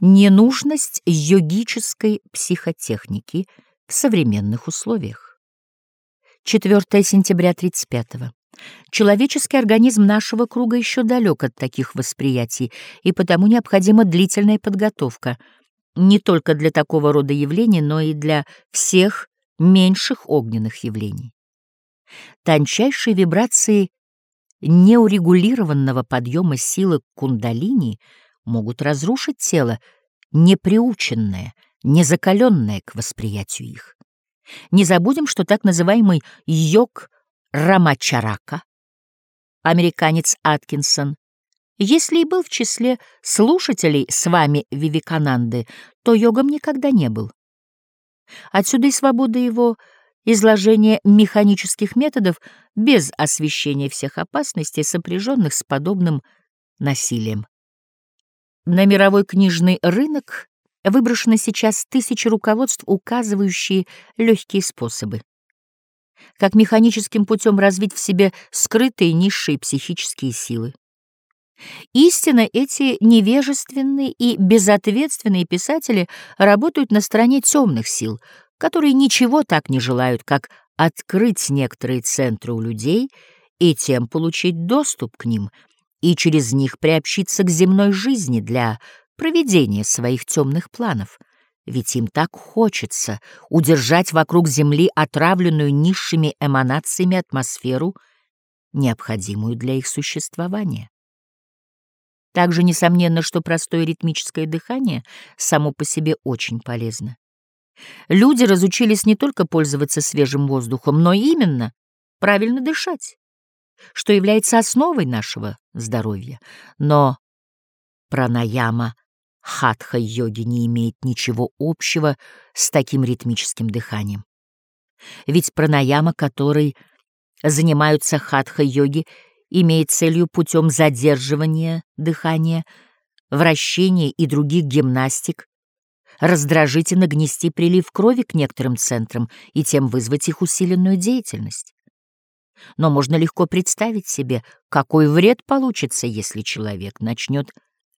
Ненужность йогической психотехники в современных условиях. 4 сентября 35 -го. Человеческий организм нашего круга еще далек от таких восприятий, и потому необходима длительная подготовка не только для такого рода явлений, но и для всех меньших огненных явлений. Тончайшие вибрации неурегулированного подъема силы кундалини — могут разрушить тело, неприученное, незакаленное к восприятию их. Не забудем, что так называемый йог Рамачарака, американец Аткинсон, если и был в числе слушателей с вами Вивикананды, то йогом никогда не был. Отсюда и свобода его изложения механических методов без освещения всех опасностей, сопряженных с подобным насилием. На мировой книжный рынок выброшено сейчас тысячи руководств, указывающие легкие способы. Как механическим путем развить в себе скрытые низшие психические силы. Истинно, эти невежественные и безответственные писатели работают на стороне темных сил, которые ничего так не желают, как открыть некоторые центры у людей и тем получить доступ к ним — и через них приобщиться к земной жизни для проведения своих темных планов. Ведь им так хочется удержать вокруг Земли отравленную низшими эманациями атмосферу, необходимую для их существования. Также несомненно, что простое ритмическое дыхание само по себе очень полезно. Люди разучились не только пользоваться свежим воздухом, но именно правильно дышать что является основой нашего здоровья. Но пранаяма хатха-йоги не имеет ничего общего с таким ритмическим дыханием. Ведь пранаяма, которой занимаются хатха-йоги, имеет целью путем задерживания дыхания, вращения и других гимнастик раздражительно гнести прилив крови к некоторым центрам и тем вызвать их усиленную деятельность но можно легко представить себе, какой вред получится, если человек начнет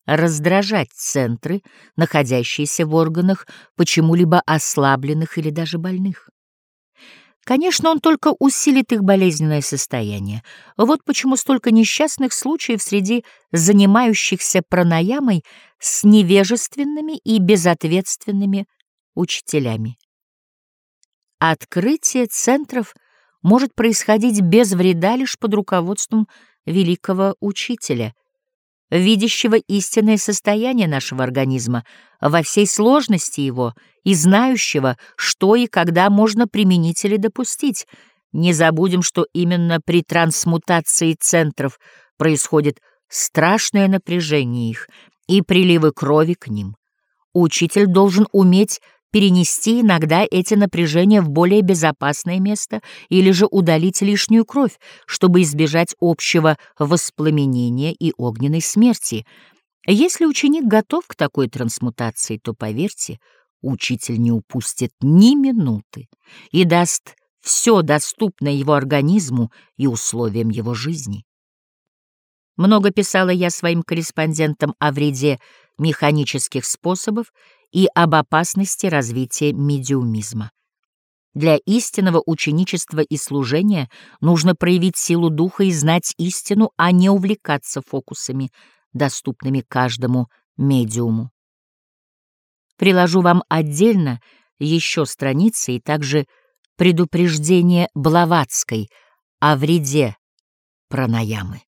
раздражать центры, находящиеся в органах, почему-либо ослабленных или даже больных. Конечно, он только усилит их болезненное состояние. Вот почему столько несчастных случаев среди занимающихся пранаямой с невежественными и безответственными учителями. Открытие центров — может происходить без вреда лишь под руководством великого учителя, видящего истинное состояние нашего организма во всей сложности его и знающего, что и когда можно применить или допустить. Не забудем, что именно при трансмутации центров происходит страшное напряжение их и приливы крови к ним. Учитель должен уметь перенести иногда эти напряжения в более безопасное место или же удалить лишнюю кровь, чтобы избежать общего воспламенения и огненной смерти. Если ученик готов к такой трансмутации, то, поверьте, учитель не упустит ни минуты и даст все доступное его организму и условиям его жизни. Много писала я своим корреспондентам о вреде механических способов и об опасности развития медиумизма. Для истинного ученичества и служения нужно проявить силу духа и знать истину, а не увлекаться фокусами, доступными каждому медиуму. Приложу вам отдельно еще страницы и также предупреждение Блаватской о вреде пранаямы.